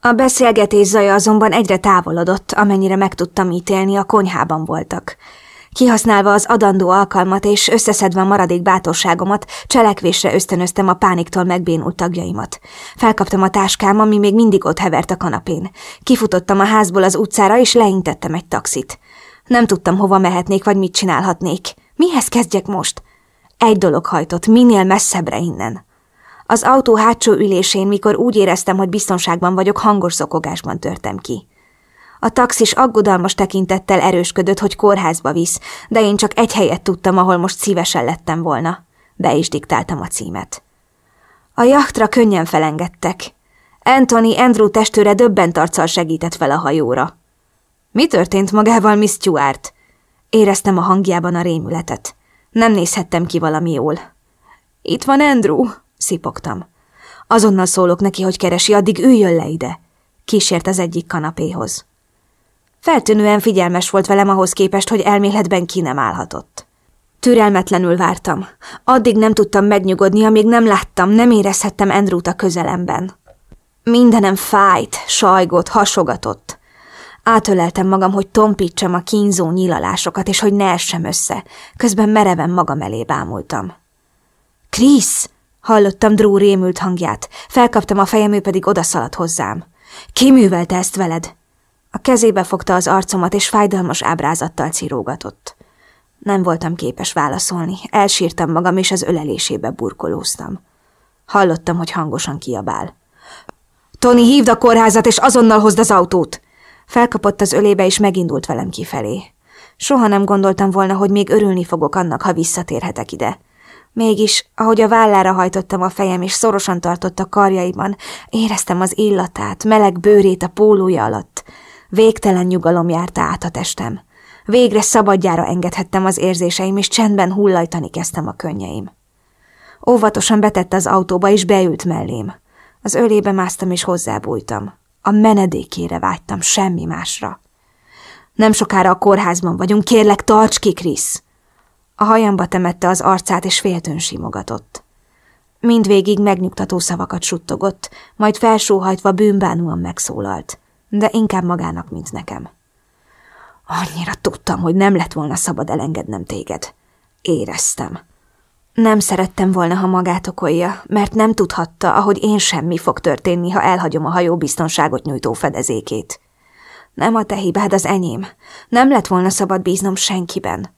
A beszélgetés zaja azonban egyre távolodott, amennyire meg tudtam ítélni, a konyhában voltak. Kihasználva az adandó alkalmat és összeszedve a maradék bátorságomat, cselekvésre ösztönöztem a pániktól megbénult tagjaimat. Felkaptam a táskám, ami még mindig ott hevert a kanapén. Kifutottam a házból az utcára, és leintettem egy taxit. Nem tudtam, hova mehetnék, vagy mit csinálhatnék. Mihez kezdjek most? Egy dolog hajtott, minél messzebbre innen. Az autó hátsó ülésén, mikor úgy éreztem, hogy biztonságban vagyok, hangos zokogásban törtem ki. A taxis aggodalmas tekintettel erősködött, hogy kórházba visz, de én csak egy helyet tudtam, ahol most szívesen lettem volna. Be is diktáltam a címet. A jachtra könnyen felengedtek. Anthony Andrew testőre döbbent arccal segített fel a hajóra. Mi történt magával, Miss Stuart? Éreztem a hangjában a rémületet. Nem nézhettem ki valami jól. Itt van Andrew, szipogtam. Azonnal szólok neki, hogy keresi, addig üljön le ide. Kísért az egyik kanapéhoz. Feltűnően figyelmes volt velem ahhoz képest, hogy elméletben ki nem állhatott. Türelmetlenül vártam. Addig nem tudtam megnyugodni, amíg nem láttam, nem érezhettem Andrewt a közelemben. Mindenem fájt, sajgott, hasogatott. Átöleltem magam, hogy tompítsam a kínzó nyilalásokat, és hogy ne essem össze. Közben mereven magam elé bámultam. Krisz! Hallottam Drew rémült hangját. Felkaptam a fejem, ő pedig odaszaladt hozzám. Ki művelte ezt veled? A kezébe fogta az arcomat, és fájdalmas ábrázattal cirógatott. Nem voltam képes válaszolni. Elsírtam magam, és az ölelésébe burkolóztam. Hallottam, hogy hangosan kiabál. Tony, hívd a kórházat, és azonnal hozd az autót! Felkapott az ölébe, és megindult velem kifelé. Soha nem gondoltam volna, hogy még örülni fogok annak, ha visszatérhetek ide. Mégis, ahogy a vállára hajtottam a fejem, és szorosan tartott a karjaiban, éreztem az illatát, meleg bőrét a pólója alatt. Végtelen nyugalom járta át a testem. Végre szabadjára engedhettem az érzéseim, és csendben hullajtani kezdtem a könnyeim. Óvatosan betett az autóba, és beült mellém. Az ölébe másztam, és hozzábújtam. A menedékére vágytam, semmi másra. Nem sokára a kórházban vagyunk, kérlek, tarts ki, Krisz! A hajamba temette az arcát, és féltőn simogatott. Mindvégig megnyugtató szavakat suttogott, majd felsóhajtva bűnbánúan megszólalt, de inkább magának, mint nekem. Annyira tudtam, hogy nem lett volna szabad elengednem téged. Éreztem. Nem szerettem volna, ha magát okolja, mert nem tudhatta, ahogy én semmi fog történni, ha elhagyom a hajó biztonságot nyújtó fedezékét. Nem a te hibád, az enyém. Nem lett volna szabad bíznom senkiben.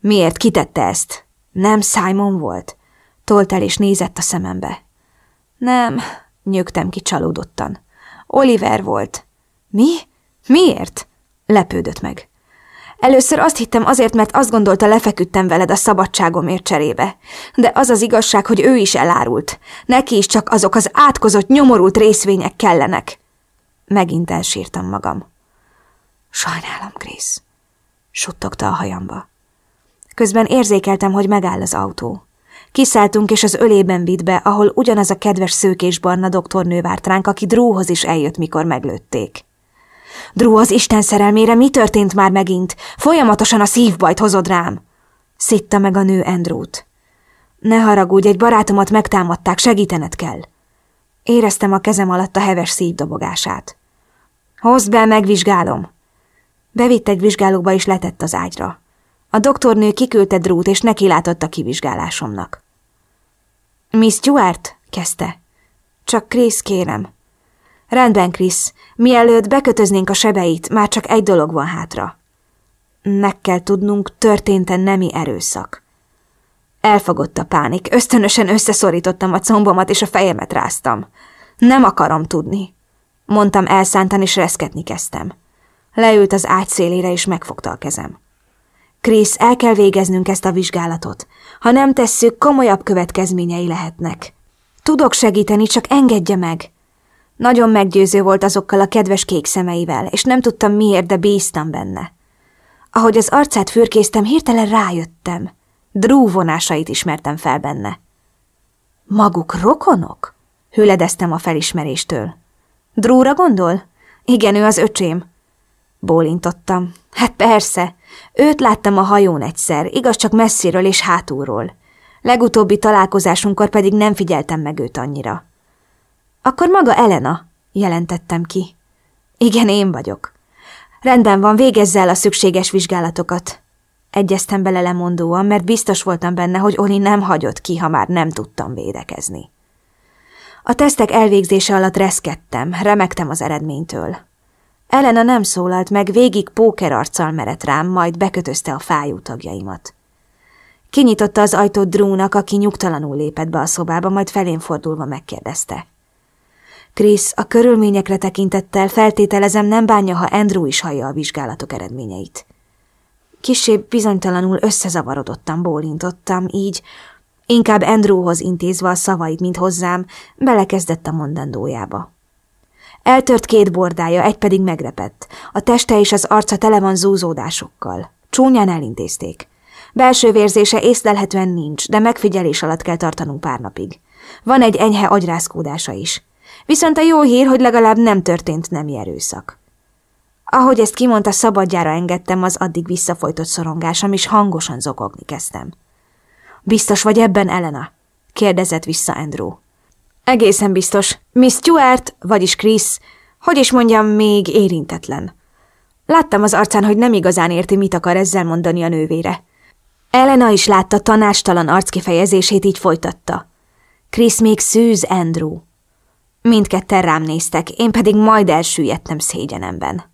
Miért kitette ezt? Nem Simon volt? Tolt el és nézett a szemembe. Nem, nyögtem ki csalódottan. Oliver volt. Mi? Miért? Lepődött meg. Először azt hittem azért, mert azt gondolta, lefeküdtem veled a szabadságomért cserébe. De az az igazság, hogy ő is elárult. Neki is csak azok az átkozott, nyomorult részvények kellenek. Megint elsírtam magam. Sajnálom, Krisz, suttogta a hajamba. Közben érzékeltem, hogy megáll az autó. Kiszálltunk, és az ölében vitt be, ahol ugyanaz a kedves szőkésbarna doktornő várt ránk, aki dróhoz is eljött, mikor meglőtték. Drew, az Isten szerelmére mi történt már megint? Folyamatosan a szívbajt hozod rám. Szitta meg a nő Andrewt. Ne haragudj, egy barátomat megtámadták, segítened kell. Éreztem a kezem alatt a heves szívdobogását. Hozd be, megvizsgálom. Bevitt egy vizsgálóba és letett az ágyra. A doktornő kiküldte Drút, és neki látott a kivizsgálásomnak. Miss Stuart? kezdte. Csak Krisz, kérem. Rendben, Krisz. Mielőtt bekötöznénk a sebeit, már csak egy dolog van hátra. Meg kell tudnunk, történten nemi erőszak. Elfogott a pánik, ösztönösen összeszorítottam a combomat, és a fejemet ráztam. Nem akarom tudni. Mondtam elszántan, és reszketni kezdtem. Leült az ágy szélére, és megfogta a kezem. Krisz, el kell végeznünk ezt a vizsgálatot. Ha nem tesszük, komolyabb következményei lehetnek. Tudok segíteni, csak engedje meg. Nagyon meggyőző volt azokkal a kedves kék szemeivel, és nem tudtam miért, de bíztam benne. Ahogy az arcát fürkésztem, hirtelen rájöttem. Drú vonásait ismertem fel benne. Maguk rokonok? Hüledeztem a felismeréstől. Drúra gondol? Igen, ő az öcsém. Bólintottam. Hát persze, őt láttam a hajón egyszer, igaz csak messziről és hátulról. Legutóbbi találkozásunkkor pedig nem figyeltem meg őt annyira. Akkor maga Elena, jelentettem ki. Igen, én vagyok. Rendben van, végezze el a szükséges vizsgálatokat. Egyeztem bele lemondóan, mert biztos voltam benne, hogy Oli nem hagyott ki, ha már nem tudtam védekezni. A tesztek elvégzése alatt reszkedtem, remektem az eredménytől. Elena nem szólalt meg, végig póker arccal merett rám, majd bekötözte a fájú tagjaimat. Kinyitotta az ajtót Drúnak, aki nyugtalanul lépett be a szobába, majd felén fordulva megkérdezte. Krisz, a körülményekre tekintettel feltételezem nem bánja, ha Andrew is hallja a vizsgálatok eredményeit. Kisé bizonytalanul összezavarodottam, bólintottam, így, inkább Andrewhoz intézve a szavait, mint hozzám, belekezdett a mondandójába. Eltört két bordája, egy pedig megrepett. A teste és az arca tele van zúzódásokkal. Csúnyán elintézték. Belső vérzése észlelhetően nincs, de megfigyelés alatt kell tartanunk pár napig. Van egy enyhe agyrázkódása is. Viszont a jó hír, hogy legalább nem történt nemi erőszak. Ahogy ezt kimondta, szabadjára engedtem az addig visszafolytott szorongásom, és hangosan zokogni kezdtem. Biztos vagy ebben, Elena? kérdezett vissza Andrew. Egészen biztos. Miss Stuart, vagyis Chris, hogy is mondjam, még érintetlen. Láttam az arcán, hogy nem igazán érti, mit akar ezzel mondani a nővére. Elena is látta tanástalan arckifejezését, így folytatta. Chris még szűz Andrew. Mindketten rám néztek, én pedig majd elsüllyedtem szégyenemben.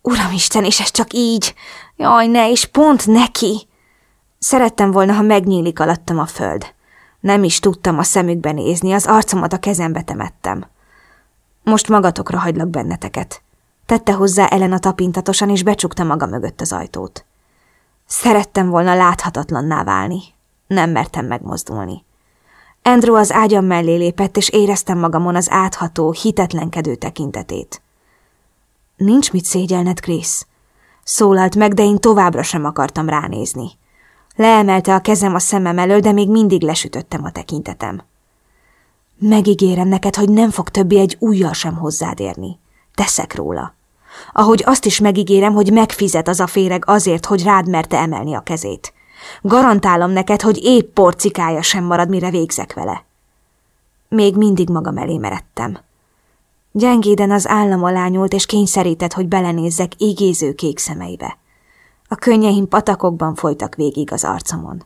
Uramisten, és ez csak így? Jaj, ne, és pont neki! Szerettem volna, ha megnyílik alattam a föld. Nem is tudtam a szemükbe nézni, az arcomat a kezembe temettem. Most magatokra hagylak benneteket. Tette hozzá Elena tapintatosan, és becsukta maga mögött az ajtót. Szerettem volna láthatatlanná válni. Nem mertem megmozdulni. Andrew az ágyam mellé lépett, és éreztem magamon az átható, hitetlenkedő tekintetét. Nincs mit szégyelned, Krisz. Szólalt meg, de én továbbra sem akartam ránézni. Leemelte a kezem a szemem elől, de még mindig lesütöttem a tekintetem. Megígérem neked, hogy nem fog többé egy ujjal sem hozzád érni. Teszek róla. Ahogy azt is megígérem, hogy megfizet az a féreg azért, hogy rád merte emelni a kezét. Garantálom neked, hogy épp porcikája sem marad, mire végzek vele. Még mindig magam elé meredtem. Gyengéden az állam alá és kényszerített, hogy belenézzek igéző kék szemeibe. A könnyeim patakokban folytak végig az arcomon.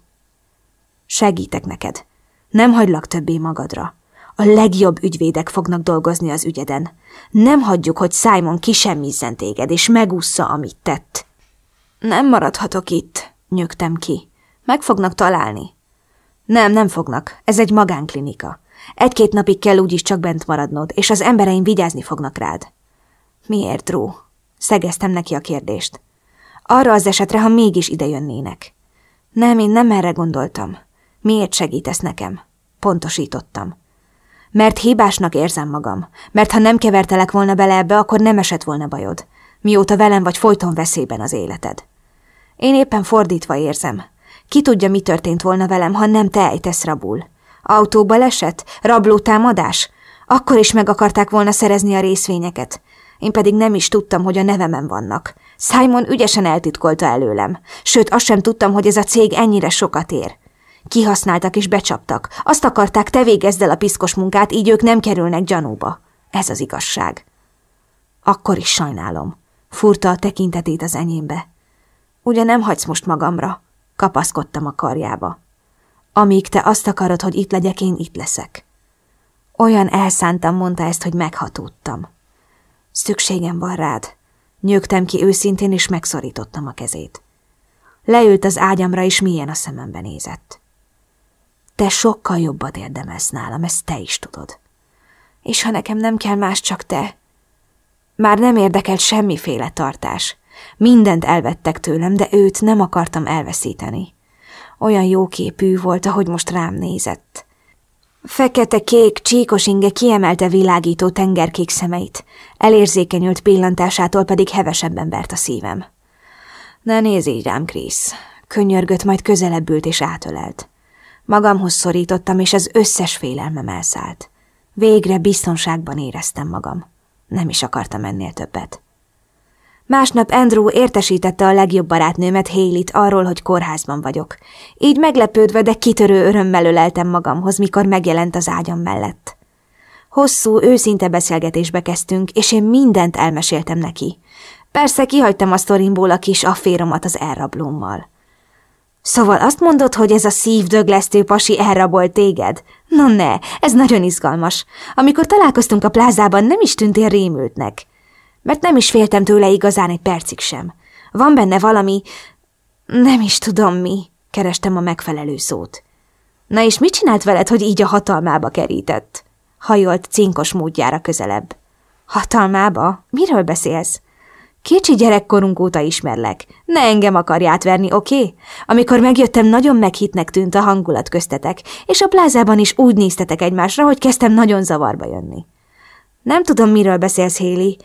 Segítek neked. Nem hagylak többé magadra. A legjobb ügyvédek fognak dolgozni az ügyeden. Nem hagyjuk, hogy Simon kisemmizzen téged, és megúszza, amit tett. Nem maradhatok itt, nyögtem ki. Meg fognak találni. Nem, nem fognak. Ez egy magánklinika. Egy-két napig kell úgyis csak bent maradnod, és az embereim vigyázni fognak rád. Miért, Drew? Szegeztem neki a kérdést. Arra az esetre, ha mégis idejönnének. Nem, én nem erre gondoltam. Miért segítesz nekem? Pontosítottam. Mert hibásnak érzem magam. Mert ha nem kevertelek volna bele ebbe, akkor nem esett volna bajod. Mióta velem vagy folyton veszélyben az életed. Én éppen fordítva érzem. Ki tudja, mi történt volna velem, ha nem te ejtesz rabul. Autóba lesett? Rabló támadás? Akkor is meg akarták volna szerezni a részvényeket. Én pedig nem is tudtam, hogy a nevemen vannak. Simon ügyesen eltitkolta előlem. Sőt, azt sem tudtam, hogy ez a cég ennyire sokat ér. Kihasználtak és becsaptak. Azt akarták, te végezd el a piszkos munkát, így ők nem kerülnek gyanúba. Ez az igazság. Akkor is sajnálom. Furta a tekintetét az enyémbe. Ugye nem hagysz most magamra? Kapaszkodtam a karjába. Amíg te azt akarod, hogy itt legyek, én itt leszek. Olyan elszántam mondta ezt, hogy meghatódtam. Szükségem van rád. Nyögtem ki őszintén, és megszorítottam a kezét. Leült az ágyamra, és milyen a szemembe nézett. Te sokkal jobbat érdemelsz nálam, ezt te is tudod. És ha nekem nem kell más, csak te... Már nem érdekelt semmiféle tartás. Mindent elvettek tőlem, de őt nem akartam elveszíteni. Olyan jóképű volt, ahogy most rám nézett. Fekete-kék, csíkos inge kiemelte világító tengerkék szemeit, elérzékenyült pillantásától pedig hevesebben vert a szívem. Ne nézz így rám, Krisz. Könyörgött, majd közelebb ült és átölelt. Magamhoz szorítottam, és az összes félelmem elszállt. Végre biztonságban éreztem magam. Nem is akartam ennél többet. Másnap Andrew értesítette a legjobb barátnőmet, Hélit arról, hogy kórházban vagyok. Így meglepődve, de kitörő örömmel öleltem magamhoz, mikor megjelent az ágyam mellett. Hosszú, őszinte beszélgetésbe kezdtünk, és én mindent elmeséltem neki. Persze kihagytam a sztorimból a kis afféromat az elrablómmal. Szóval azt mondod, hogy ez a szívdöglesztő pasi elrabolt téged? No ne, ez nagyon izgalmas. Amikor találkoztunk a plázában, nem is tűntél rémültnek mert nem is féltem tőle igazán egy percig sem. Van benne valami... Nem is tudom mi, kerestem a megfelelő szót. Na és mit csinált veled, hogy így a hatalmába kerített? Hajolt cinkos módjára közelebb. Hatalmába? Miről beszélsz? Kicsi gyerekkorunk óta ismerlek. Ne engem akarj átverni, oké? Okay? Amikor megjöttem, nagyon meghitnek tűnt a hangulat köztetek, és a plázában is úgy néztetek egymásra, hogy kezdtem nagyon zavarba jönni. Nem tudom, miről beszélsz, Héli.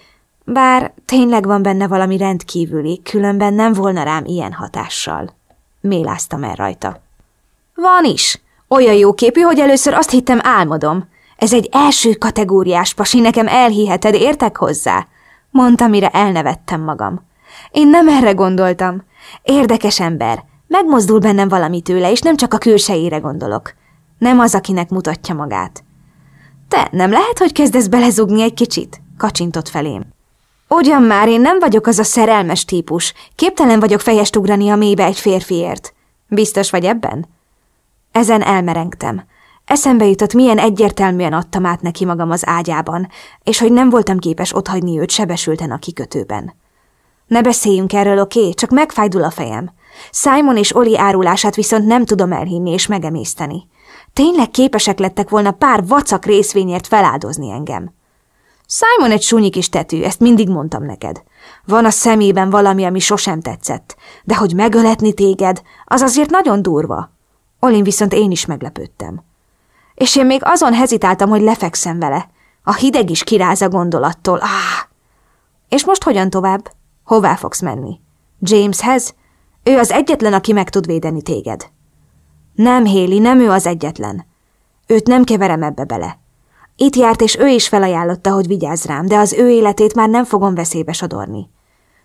Bár tényleg van benne valami rendkívüli, különben nem volna rám ilyen hatással. Méláztam el rajta. Van is. Olyan jó képű, hogy először azt hittem álmodom. Ez egy első kategóriás pasi, nekem elhiheted, értek hozzá? Mondta, mire elnevettem magam. Én nem erre gondoltam. Érdekes ember. Megmozdul bennem valami tőle, és nem csak a külsejére gondolok. Nem az, akinek mutatja magát. Te, nem lehet, hogy kezdesz belezugni egy kicsit? Kacsintott felém. Ugyan már, én nem vagyok az a szerelmes típus. Képtelen vagyok fejest ugrani a mélybe egy férfiért. Biztos vagy ebben? Ezen elmerengtem. Eszembe jutott, milyen egyértelműen adtam át neki magam az ágyában, és hogy nem voltam képes otthagyni őt sebesülten a kikötőben. Ne beszéljünk erről, oké? Okay? Csak megfájdul a fejem. Simon és Oli árulását viszont nem tudom elhinni és megemészteni. Tényleg képesek lettek volna pár vacak részvényért feláldozni engem. Simon egy súnyi kis tetű, ezt mindig mondtam neked. Van a szemében valami, ami sosem tetszett, de hogy megöletni téged, az azért nagyon durva. Olin viszont én is meglepődtem. És én még azon hezitáltam, hogy lefekszem vele. A hideg is kiráz a gondolattól. Ah! És most hogyan tovább? Hová fogsz menni? Jameshez? Ő az egyetlen, aki meg tud védeni téged. Nem, Héli, nem ő az egyetlen. Őt nem keverem ebbe bele. Itt járt, és ő is felajánlotta, hogy vigyázz rám, de az ő életét már nem fogom veszélybe sodorni.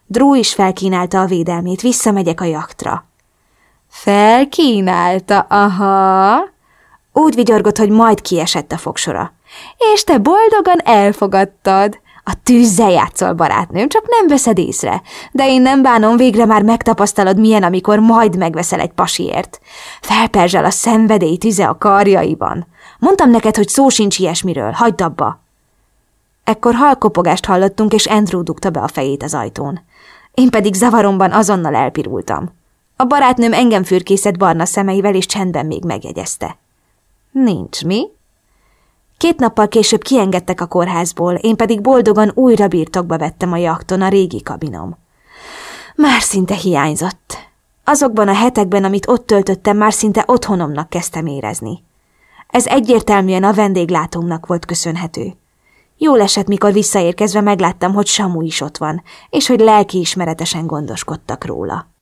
Drew is felkínálta a védelmét, visszamegyek a jaktra. Felkínálta, aha. Úgy vigyorgott, hogy majd kiesett a fogsora. És te boldogan elfogadtad. A tűzzel játszol, barátnőm, csak nem veszed észre. De én nem bánom, végre már megtapasztalod, milyen, amikor majd megveszel egy pasiért. Felperzsel a szenvedély tüze a karjaiban. Mondtam neked, hogy szó sincs ilyesmiről, hagyd abba. Ekkor halkopogást hallottunk, és Andrew dugta be a fejét az ajtón. Én pedig zavaromban azonnal elpirultam. A barátnőm engem fürkészett barna szemeivel, és csendben még megjegyezte. Nincs mi? Két nappal később kiengedtek a kórházból, én pedig boldogan újra birtokba vettem a jakton a régi kabinom. Már szinte hiányzott. Azokban a hetekben, amit ott töltöttem, már szinte otthonomnak kezdtem érezni. Ez egyértelműen a vendéglátómnak volt köszönhető. Jól esett, mikor visszaérkezve megláttam, hogy Samu is ott van, és hogy lelkiismeretesen gondoskodtak róla.